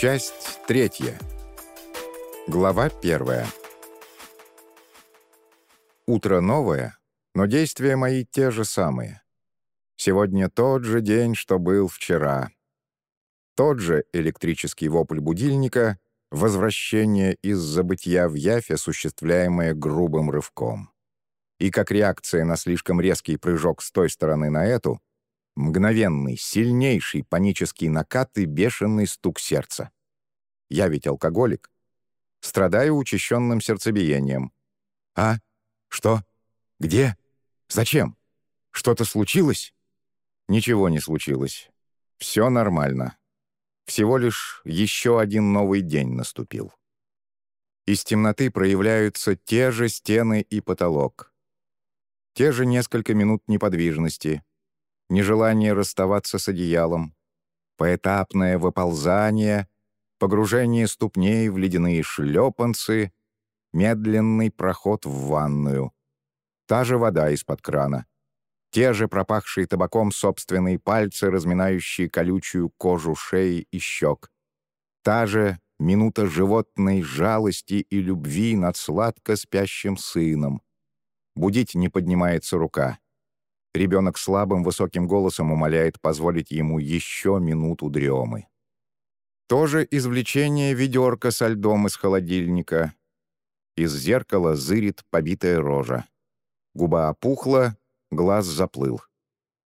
Часть третья. Глава первая. Утро новое, но действия мои те же самые. Сегодня тот же день, что был вчера. Тот же электрический вопль будильника, возвращение из забытья в явь, осуществляемое грубым рывком. И как реакция на слишком резкий прыжок с той стороны на эту, мгновенный, сильнейший панический накат и бешеный стук сердца. Я ведь алкоголик. Страдаю учащенным сердцебиением. А? Что? Где? Зачем? Что-то случилось? Ничего не случилось. Все нормально. Всего лишь еще один новый день наступил. Из темноты проявляются те же стены и потолок. Те же несколько минут неподвижности, нежелание расставаться с одеялом, поэтапное выползание, погружение ступней в ледяные шлепанцы, медленный проход в ванную. Та же вода из-под крана. Те же пропахшие табаком собственные пальцы, разминающие колючую кожу шеи и щек. Та же минута животной жалости и любви над сладко спящим сыном. Будить не поднимается рука. Ребенок слабым высоким голосом умоляет позволить ему еще минуту дремы. Тоже извлечение ведерка со льдом из холодильника. Из зеркала зырит побитая рожа. Губа опухла, глаз заплыл.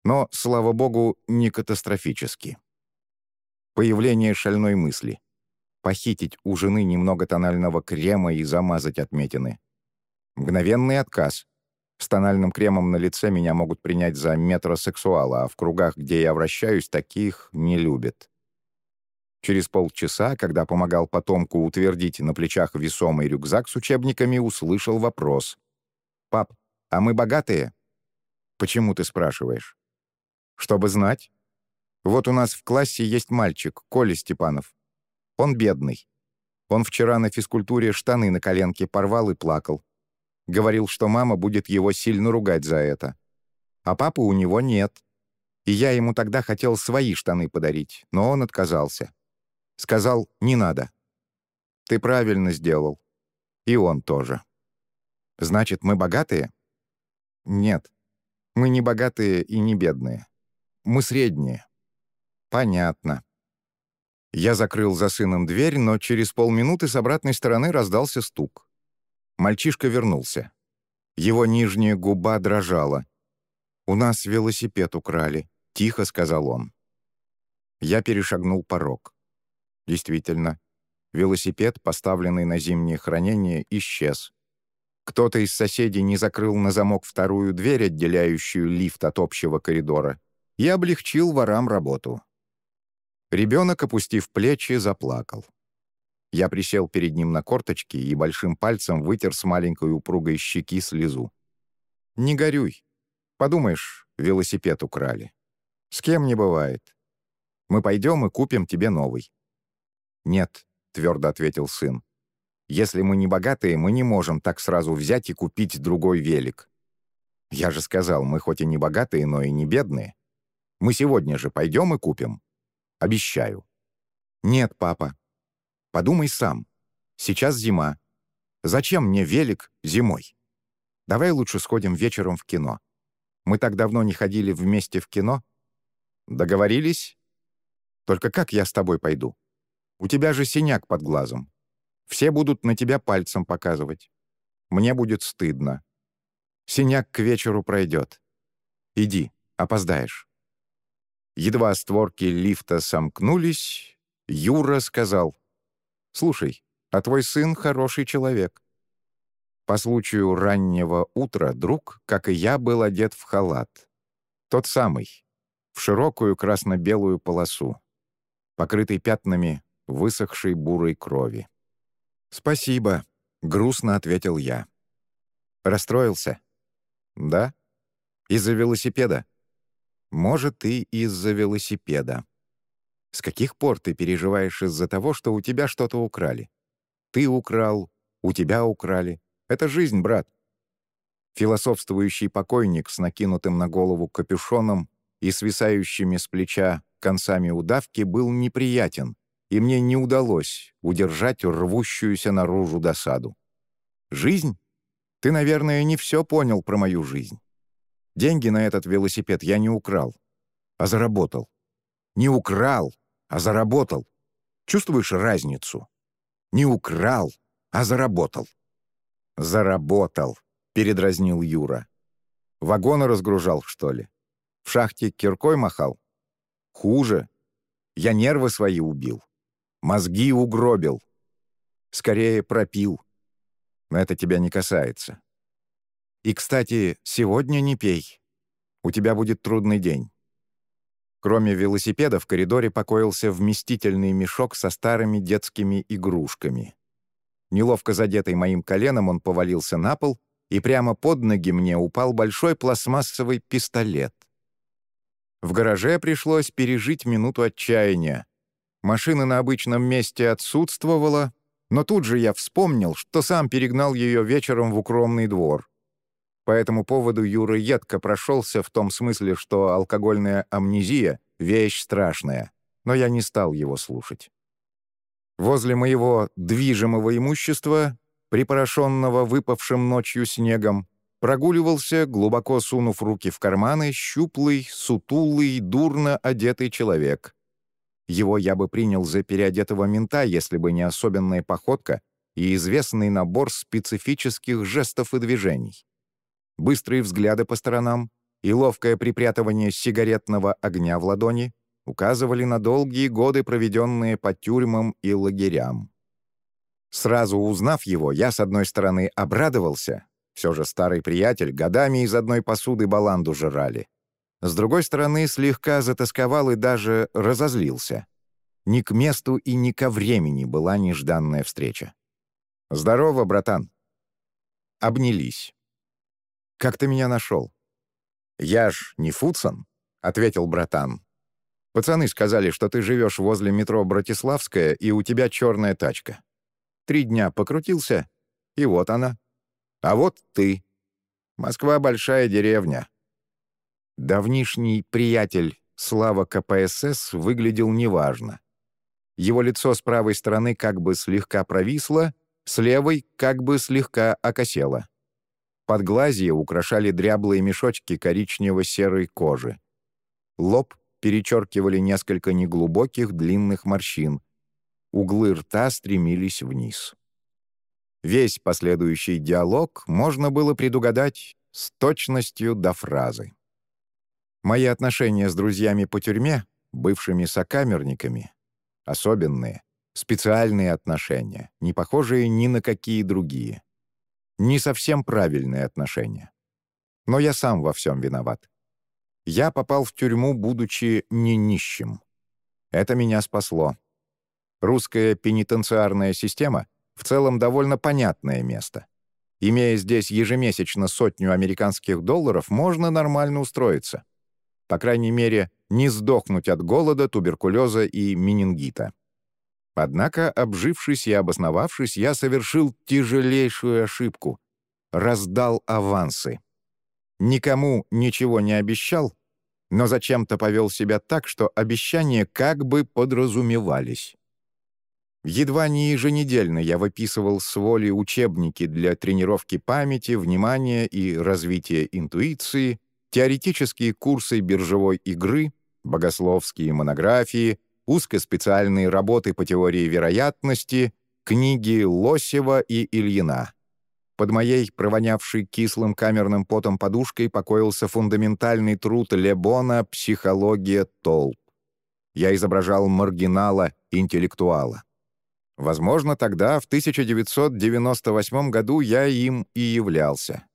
Но, слава богу, не катастрофически. Появление шальной мысли. Похитить у жены немного тонального крема и замазать отметины. Мгновенный отказ. С тональным кремом на лице меня могут принять за метросексуала, а в кругах, где я вращаюсь, таких не любят. Через полчаса, когда помогал потомку утвердить на плечах весомый рюкзак с учебниками, услышал вопрос. «Пап, а мы богатые?» «Почему ты спрашиваешь?» «Чтобы знать. Вот у нас в классе есть мальчик, Коля Степанов. Он бедный. Он вчера на физкультуре штаны на коленке порвал и плакал. Говорил, что мама будет его сильно ругать за это. А папы у него нет. И я ему тогда хотел свои штаны подарить, но он отказался. Сказал, не надо. Ты правильно сделал. И он тоже. Значит, мы богатые? Нет. Мы не богатые и не бедные. Мы средние. Понятно. Я закрыл за сыном дверь, но через полминуты с обратной стороны раздался стук. Мальчишка вернулся. Его нижняя губа дрожала. «У нас велосипед украли», — тихо сказал он. Я перешагнул порог. Действительно, велосипед, поставленный на зимнее хранение, исчез. Кто-то из соседей не закрыл на замок вторую дверь, отделяющую лифт от общего коридора, и облегчил ворам работу. Ребенок, опустив плечи, заплакал. Я присел перед ним на корточки и большим пальцем вытер с маленькой упругой щеки слезу. «Не горюй. Подумаешь, велосипед украли. С кем не бывает. Мы пойдем и купим тебе новый». «Нет», — твердо ответил сын. «Если мы не богатые, мы не можем так сразу взять и купить другой велик. Я же сказал, мы хоть и не богатые, но и не бедные. Мы сегодня же пойдем и купим. Обещаю». «Нет, папа», Подумай сам. Сейчас зима. Зачем мне велик зимой? Давай лучше сходим вечером в кино. Мы так давно не ходили вместе в кино. Договорились? Только как я с тобой пойду? У тебя же синяк под глазом. Все будут на тебя пальцем показывать. Мне будет стыдно. Синяк к вечеру пройдет. Иди, опоздаешь. Едва створки лифта сомкнулись, Юра сказал, «Слушай, а твой сын хороший человек». По случаю раннего утра друг, как и я, был одет в халат. Тот самый, в широкую красно-белую полосу, покрытый пятнами высохшей бурой крови. «Спасибо», — грустно ответил я. «Расстроился?» «Да? Из-за велосипеда?» «Может, и из-за велосипеда. С каких пор ты переживаешь из-за того, что у тебя что-то украли? Ты украл, у тебя украли. Это жизнь, брат. Философствующий покойник с накинутым на голову капюшоном и свисающими с плеча концами удавки был неприятен и мне не удалось удержать рвущуюся наружу досаду. Жизнь? Ты, наверное, не все понял про мою жизнь. Деньги на этот велосипед я не украл, а заработал. Не украл, а заработал. Чувствуешь разницу? Не украл, а заработал. «Заработал», — передразнил Юра. «Вагоны разгружал, что ли? В шахте киркой махал? Хуже. Я нервы свои убил. Мозги угробил. Скорее пропил. Но это тебя не касается. И, кстати, сегодня не пей. У тебя будет трудный день. Кроме велосипеда в коридоре покоился вместительный мешок со старыми детскими игрушками. Неловко задетый моим коленом, он повалился на пол, и прямо под ноги мне упал большой пластмассовый пистолет. В гараже пришлось пережить минуту отчаяния. Машина на обычном месте отсутствовала, но тут же я вспомнил, что сам перегнал ее вечером в укромный двор. По этому поводу Юра едко прошелся в том смысле, что алкогольная амнезия — вещь страшная, но я не стал его слушать. Возле моего движимого имущества, припорошенного выпавшим ночью снегом, прогуливался, глубоко сунув руки в карманы, щуплый, сутулый, дурно одетый человек. Его я бы принял за переодетого мента, если бы не особенная походка и известный набор специфических жестов и движений. Быстрые взгляды по сторонам и ловкое припрятывание сигаретного огня в ладони указывали на долгие годы, проведенные по тюрьмам и лагерям. Сразу узнав его, я, с одной стороны, обрадовался, все же старый приятель, годами из одной посуды баланду жрали. С другой стороны, слегка затасковал и даже разозлился. Ни к месту и ни ко времени была нежданная встреча. «Здорово, братан!» Обнялись. «Как ты меня нашел?» «Я ж не Фудсон», — ответил братан. Пацаны сказали, что ты живешь возле метро Братиславская, и у тебя черная тачка. Три дня покрутился, и вот она. А вот ты. Москва — большая деревня. Давнишний приятель Слава КПСС выглядел неважно. Его лицо с правой стороны как бы слегка провисло, с левой как бы слегка окосело. Подглазья украшали дряблые мешочки коричнево-серой кожи. Лоб перечеркивали несколько неглубоких длинных морщин. Углы рта стремились вниз. Весь последующий диалог можно было предугадать с точностью до фразы. Мои отношения с друзьями по тюрьме, бывшими сокамерниками, особенные, специальные отношения, не похожие ни на какие другие. Не совсем правильные отношения. Но я сам во всем виноват. Я попал в тюрьму, будучи не нищим. Это меня спасло. Русская пенитенциарная система в целом довольно понятное место. Имея здесь ежемесячно сотню американских долларов, можно нормально устроиться. По крайней мере, не сдохнуть от голода, туберкулеза и менингита. Однако, обжившись и обосновавшись, я совершил тяжелейшую ошибку. Раздал авансы. Никому ничего не обещал, но зачем-то повел себя так, что обещания как бы подразумевались. Едва не еженедельно я выписывал с воли учебники для тренировки памяти, внимания и развития интуиции, теоретические курсы биржевой игры, богословские монографии, узкоспециальные работы по теории вероятности, книги Лосева и Ильина. Под моей провонявшей кислым камерным потом подушкой покоился фундаментальный труд Лебона «Психология толп». Я изображал маргинала, интеллектуала. Возможно, тогда, в 1998 году, я им и являлся.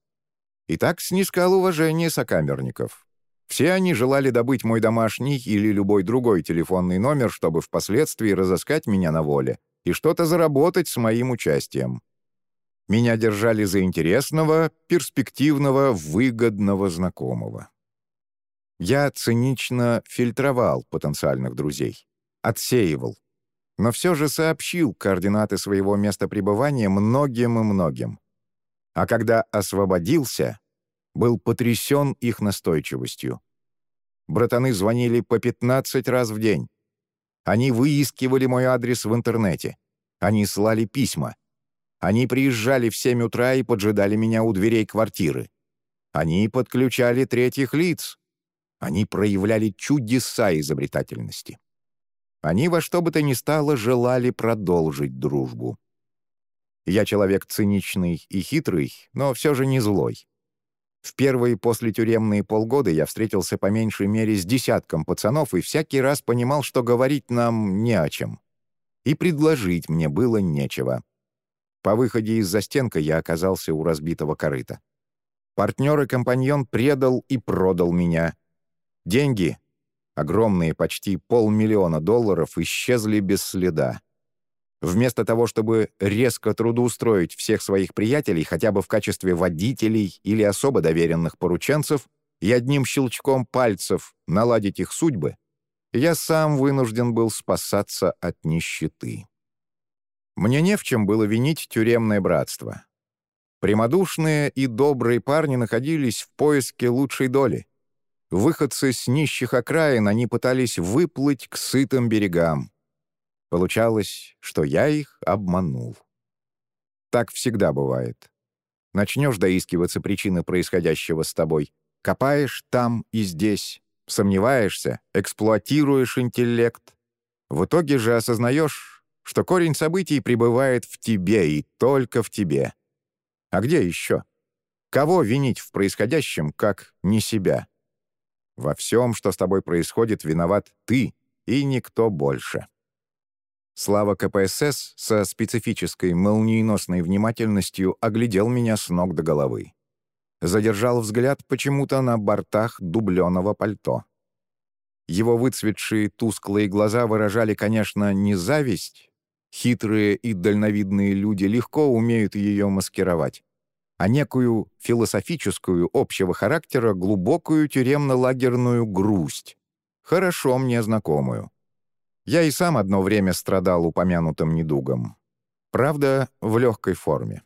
И так снискал уважение сокамерников. Все они желали добыть мой домашний или любой другой телефонный номер, чтобы впоследствии разыскать меня на воле и что-то заработать с моим участием. Меня держали за интересного, перспективного, выгодного знакомого. Я цинично фильтровал потенциальных друзей, отсеивал, но все же сообщил координаты своего места пребывания многим и многим. А когда освободился, был потрясен их настойчивостью. Братаны звонили по 15 раз в день. Они выискивали мой адрес в интернете. Они слали письма. Они приезжали в 7 утра и поджидали меня у дверей квартиры. Они подключали третьих лиц. Они проявляли чудеса изобретательности. Они во что бы то ни стало желали продолжить дружбу. Я человек циничный и хитрый, но все же не злой. В первые послетюремные полгода я встретился по меньшей мере с десятком пацанов и всякий раз понимал, что говорить нам не о чем. И предложить мне было нечего. По выходе из застенка я оказался у разбитого корыта. Партнер и компаньон предал и продал меня. Деньги, огромные почти полмиллиона долларов, исчезли без следа. Вместо того, чтобы резко трудоустроить всех своих приятелей хотя бы в качестве водителей или особо доверенных порученцев и одним щелчком пальцев наладить их судьбы, я сам вынужден был спасаться от нищеты. Мне не в чем было винить тюремное братство. Прямодушные и добрые парни находились в поиске лучшей доли. Выходцы с нищих окраин, они пытались выплыть к сытым берегам. Получалось, что я их обманул. Так всегда бывает. Начнешь доискиваться причины происходящего с тобой, копаешь там и здесь, сомневаешься, эксплуатируешь интеллект. В итоге же осознаешь, что корень событий пребывает в тебе и только в тебе. А где еще? Кого винить в происходящем, как не себя? Во всем, что с тобой происходит, виноват ты и никто больше. Слава КПСС со специфической молниеносной внимательностью оглядел меня с ног до головы. Задержал взгляд почему-то на бортах дубленого пальто. Его выцветшие тусклые глаза выражали, конечно, не зависть. Хитрые и дальновидные люди легко умеют ее маскировать а некую философическую общего характера глубокую тюремно-лагерную грусть, хорошо мне знакомую. Я и сам одно время страдал упомянутым недугом. Правда, в легкой форме.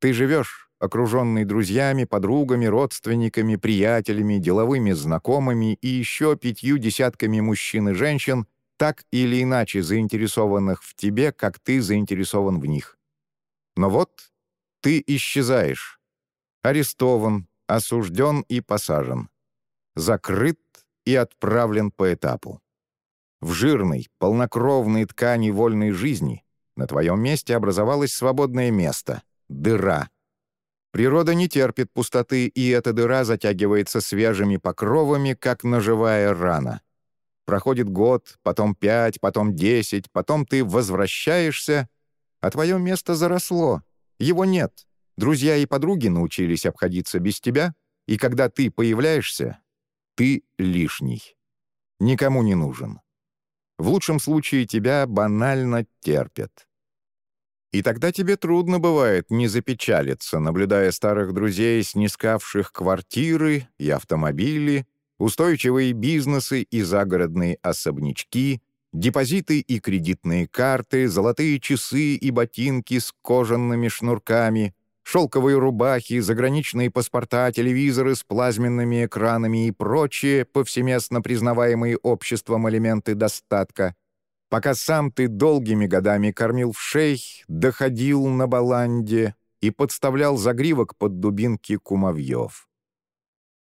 Ты живешь, окруженный друзьями, подругами, родственниками, приятелями, деловыми знакомыми и еще пятью десятками мужчин и женщин, так или иначе заинтересованных в тебе, как ты заинтересован в них. Но вот ты исчезаешь. Арестован, осужден и посажен. Закрыт и отправлен по этапу. В жирной, полнокровной ткани вольной жизни на твоем месте образовалось свободное место — дыра. Природа не терпит пустоты, и эта дыра затягивается свежими покровами, как ножевая рана. Проходит год, потом пять, потом десять, потом ты возвращаешься, а твое место заросло, его нет. Друзья и подруги научились обходиться без тебя, и когда ты появляешься, ты лишний. Никому не нужен. В лучшем случае тебя банально терпят. И тогда тебе трудно бывает не запечалиться, наблюдая старых друзей, снискавших квартиры и автомобили, устойчивые бизнесы и загородные особнячки, Депозиты и кредитные карты, золотые часы и ботинки с кожаными шнурками, шелковые рубахи, заграничные паспорта, телевизоры с плазменными экранами и прочие повсеместно признаваемые обществом элементы достатка, пока сам ты долгими годами кормил в шей, доходил на баланде и подставлял загривок под дубинки кумовьев.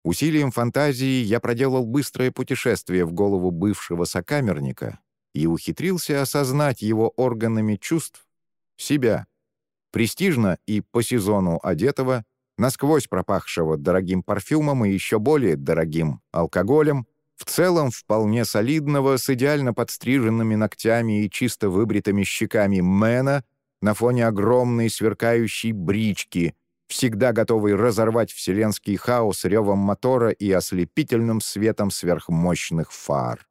Усилием фантазии я проделал быстрое путешествие в голову бывшего сокамерника и ухитрился осознать его органами чувств себя, престижно и по сезону одетого, насквозь пропахшего дорогим парфюмом и еще более дорогим алкоголем, в целом вполне солидного, с идеально подстриженными ногтями и чисто выбритыми щеками Мэна на фоне огромной сверкающей брички, всегда готовый разорвать вселенский хаос ревом мотора и ослепительным светом сверхмощных фар.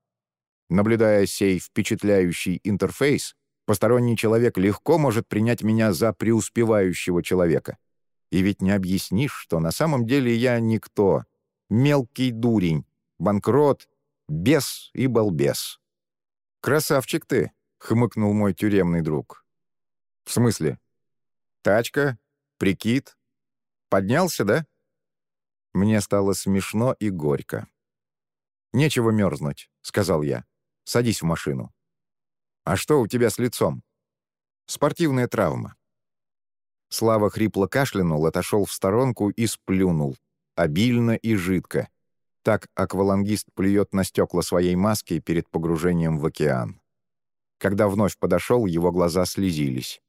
Наблюдая сей впечатляющий интерфейс, посторонний человек легко может принять меня за преуспевающего человека. И ведь не объяснишь, что на самом деле я никто, мелкий дурень, банкрот, бес и балбес. «Красавчик ты!» — хмыкнул мой тюремный друг. «В смысле? Тачка? Прикид? Поднялся, да?» Мне стало смешно и горько. «Нечего мерзнуть», — сказал я. Садись в машину». «А что у тебя с лицом?» «Спортивная травма». Слава хрипло кашлянул, отошел в сторонку и сплюнул. Обильно и жидко. Так аквалангист плюет на стекла своей маски перед погружением в океан. Когда вновь подошел, его глаза слезились.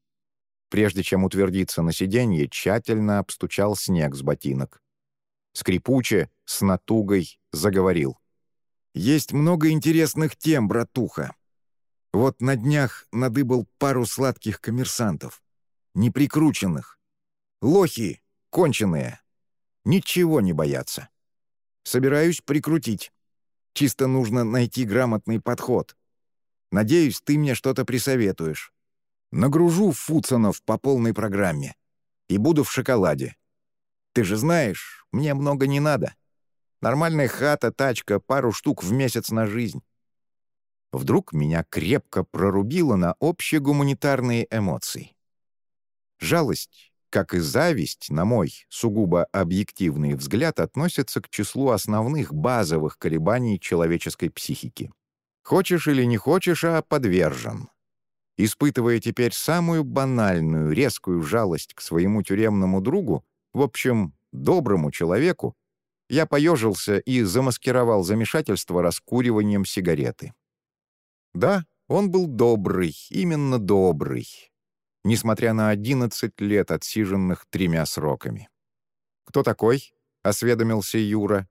Прежде чем утвердиться на сиденье, тщательно обстучал снег с ботинок. Скрипуче, с натугой, заговорил. «Есть много интересных тем, братуха. Вот на днях надыбал пару сладких коммерсантов. Неприкрученных. Лохи, конченые. Ничего не боятся. Собираюсь прикрутить. Чисто нужно найти грамотный подход. Надеюсь, ты мне что-то присоветуешь. Нагружу фуцанов по полной программе. И буду в шоколаде. Ты же знаешь, мне много не надо. Нормальная хата, тачка, пару штук в месяц на жизнь. Вдруг меня крепко прорубило на общегуманитарные эмоции. Жалость, как и зависть, на мой сугубо объективный взгляд, относятся к числу основных базовых колебаний человеческой психики. Хочешь или не хочешь, а подвержен. Испытывая теперь самую банальную, резкую жалость к своему тюремному другу, в общем, доброму человеку, я поежился и замаскировал замешательство раскуриванием сигареты. Да, он был добрый, именно добрый, несмотря на 11 лет, отсиженных тремя сроками. «Кто такой?» — осведомился Юра.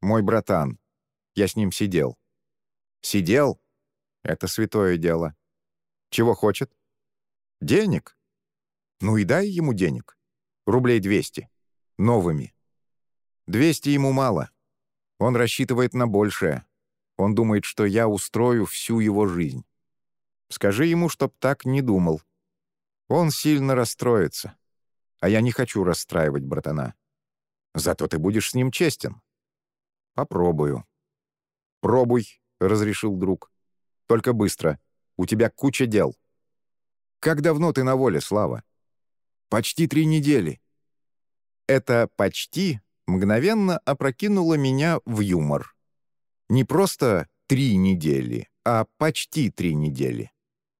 «Мой братан. Я с ним сидел». «Сидел? Это святое дело. Чего хочет?» «Денег. Ну и дай ему денег. Рублей 200. Новыми. 200 ему мало. Он рассчитывает на большее. Он думает, что я устрою всю его жизнь. Скажи ему, чтоб так не думал. Он сильно расстроится. А я не хочу расстраивать братана. Зато ты будешь с ним честен. Попробую. Пробуй, — разрешил друг. Только быстро. У тебя куча дел. Как давно ты на воле, Слава? Почти три недели. Это «почти» мгновенно опрокинуло меня в юмор. Не просто три недели, а почти три недели.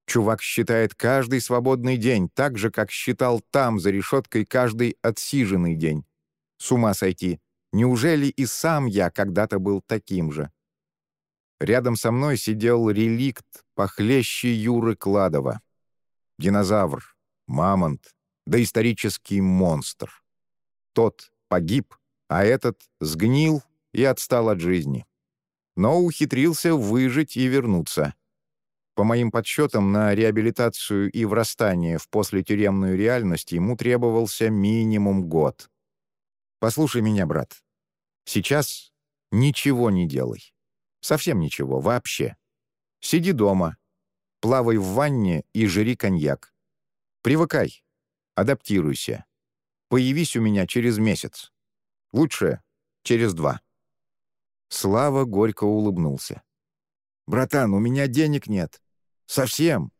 Чувак считает каждый свободный день так же, как считал там, за решеткой, каждый отсиженный день. С ума сойти. Неужели и сам я когда-то был таким же? Рядом со мной сидел реликт похлеще Юры Кладова. Динозавр, мамонт, доисторический монстр. Тот погиб, а этот сгнил и отстал от жизни. Но ухитрился выжить и вернуться. По моим подсчетам, на реабилитацию и врастание в послетюремную реальность ему требовался минимум год. Послушай меня, брат. Сейчас ничего не делай. Совсем ничего, вообще. Сиди дома, плавай в ванне и жри коньяк. Привыкай, адаптируйся. Появись у меня через месяц. Лучше через два». Слава горько улыбнулся. «Братан, у меня денег нет. Совсем.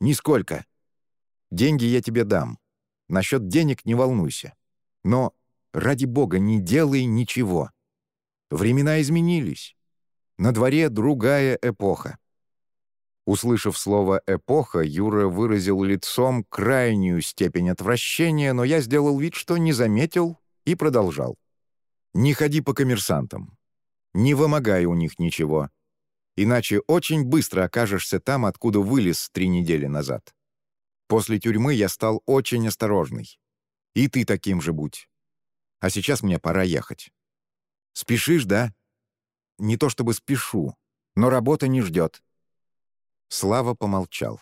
Нисколько. Деньги я тебе дам. Насчет денег не волнуйся. Но, ради бога, не делай ничего. Времена изменились. На дворе другая эпоха». Услышав слово «эпоха», Юра выразил лицом крайнюю степень отвращения, но я сделал вид, что не заметил, и продолжал. «Не ходи по коммерсантам. Не вымогай у них ничего. Иначе очень быстро окажешься там, откуда вылез три недели назад. После тюрьмы я стал очень осторожный. И ты таким же будь. А сейчас мне пора ехать. Спешишь, да? Не то чтобы спешу, но работа не ждет. Слава помолчал.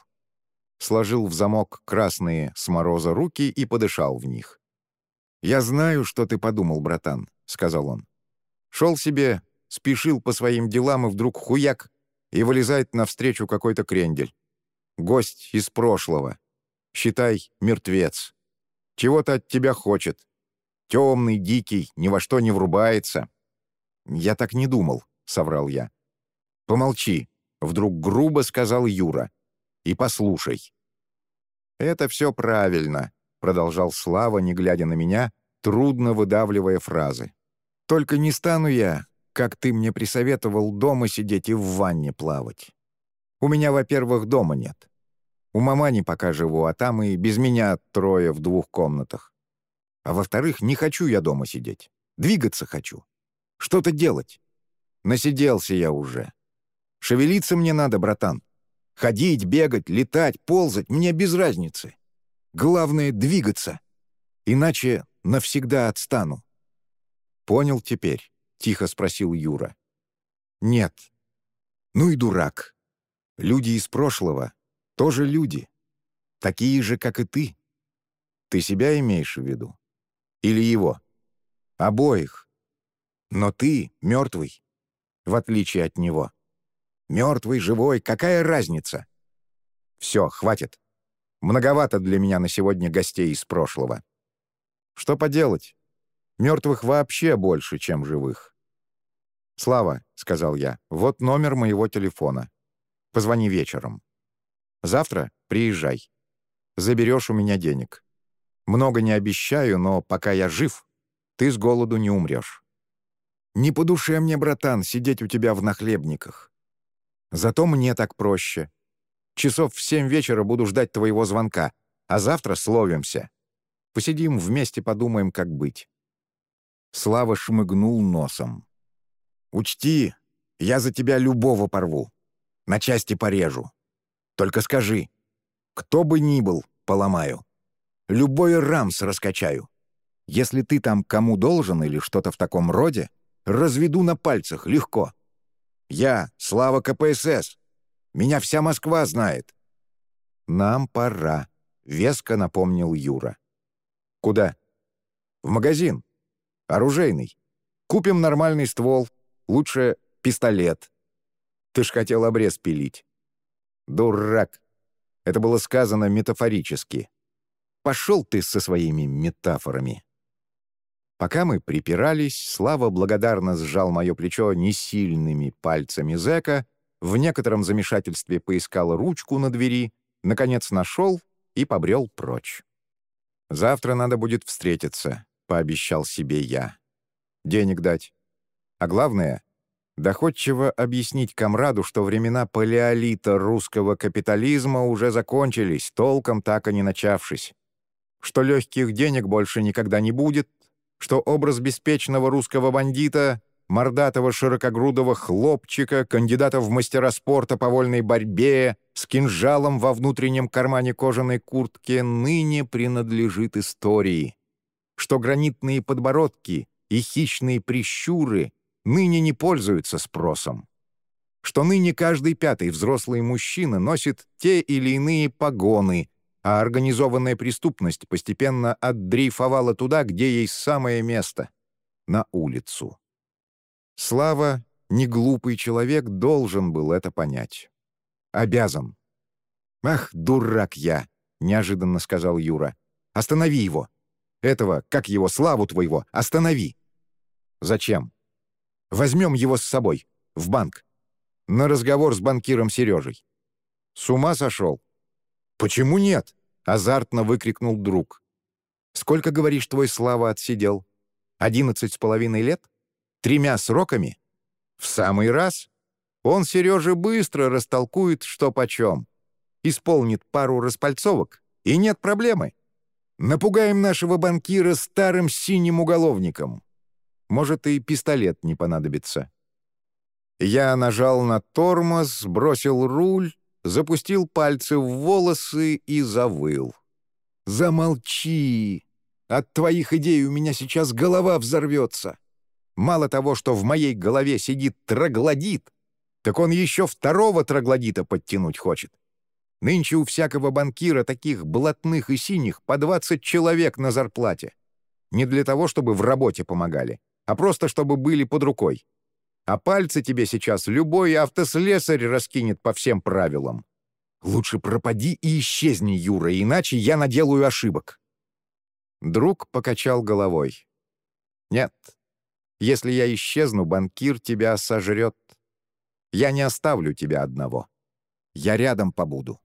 Сложил в замок красные с мороза руки и подышал в них. «Я знаю, что ты подумал, братан», — сказал он. «Шел себе спешил по своим делам и вдруг хуяк, и вылезает навстречу какой-то крендель. Гость из прошлого. Считай, мертвец. Чего-то от тебя хочет. Темный, дикий, ни во что не врубается. «Я так не думал», — соврал я. «Помолчи», — вдруг грубо сказал Юра. «И послушай». «Это все правильно», — продолжал Слава, не глядя на меня, трудно выдавливая фразы. «Только не стану я как ты мне присоветовал дома сидеть и в ванне плавать. У меня, во-первых, дома нет. У мамани пока живу, а там и без меня трое в двух комнатах. А во-вторых, не хочу я дома сидеть. Двигаться хочу. Что-то делать. Насиделся я уже. Шевелиться мне надо, братан. Ходить, бегать, летать, ползать — мне без разницы. Главное — двигаться. Иначе навсегда отстану. «Понял теперь?» — тихо спросил Юра. «Нет». «Ну и дурак. Люди из прошлого тоже люди. Такие же, как и ты. Ты себя имеешь в виду? Или его? Обоих. Но ты мертвый, в отличие от него. Мертвый, живой, какая разница? Все, хватит. Многовато для меня на сегодня гостей из прошлого. Что поделать? Мертвых вообще больше, чем живых. «Слава», — сказал я, — «вот номер моего телефона. Позвони вечером. Завтра приезжай. Заберешь у меня денег. Много не обещаю, но пока я жив, ты с голоду не умрешь. Не по душе мне, братан, сидеть у тебя в нахлебниках. Зато мне так проще. Часов в семь вечера буду ждать твоего звонка, а завтра словимся. Посидим вместе, подумаем, как быть. Слава шмыгнул носом. «Учти, я за тебя любого порву. На части порежу. Только скажи, кто бы ни был, поломаю. Любой рамс раскачаю. Если ты там кому должен или что-то в таком роде, разведу на пальцах легко. Я — Слава КПСС. Меня вся Москва знает». «Нам пора», — веско напомнил Юра. «Куда?» «В магазин. Оружейный. Купим нормальный ствол. Лучше пистолет. Ты ж хотел обрез пилить. Дурак. Это было сказано метафорически. Пошел ты со своими метафорами. Пока мы припирались, Слава благодарно сжал мое плечо несильными пальцами зэка, в некотором замешательстве поискал ручку на двери, наконец нашел и побрел прочь. Завтра надо будет встретиться пообещал себе я. Денег дать. А главное — доходчиво объяснить комраду, что времена палеолита русского капитализма уже закончились, толком так и не начавшись. Что легких денег больше никогда не будет, что образ беспечного русского бандита мордатого широкогрудого хлопчика, кандидата в мастера спорта по вольной борьбе, с кинжалом во внутреннем кармане кожаной куртки, ныне принадлежит истории что гранитные подбородки и хищные прищуры ныне не пользуются спросом, что ныне каждый пятый взрослый мужчина носит те или иные погоны, а организованная преступность постепенно отдрейфовала туда, где ей самое место — на улицу. Слава, неглупый человек, должен был это понять. Обязан. «Ах, дурак я!» — неожиданно сказал Юра. «Останови его!» Этого, как его, славу твоего, останови!» «Зачем?» «Возьмем его с собой, в банк, на разговор с банкиром Сережей». «С ума сошел?» «Почему нет?» — азартно выкрикнул друг. «Сколько, говоришь, твой Слава отсидел? Одиннадцать с половиной лет? Тремя сроками? В самый раз? Он Сереже быстро растолкует, что почем. Исполнит пару распальцовок, и нет проблемы. Напугаем нашего банкира старым синим уголовником. Может, и пистолет не понадобится». Я нажал на тормоз, бросил руль, запустил пальцы в волосы и завыл. «Замолчи! От твоих идей у меня сейчас голова взорвется. Мало того, что в моей голове сидит троглодит, так он еще второго троглодита подтянуть хочет. Нынче у всякого банкира таких блатных и синих по 20 человек на зарплате. Не для того, чтобы в работе помогали, а просто чтобы были под рукой. А пальцы тебе сейчас любой автослесарь раскинет по всем правилам. Лучше пропади и исчезни, Юра, иначе я наделаю ошибок». Друг покачал головой. «Нет, если я исчезну, банкир тебя сожрет. Я не оставлю тебя одного. Я рядом побуду».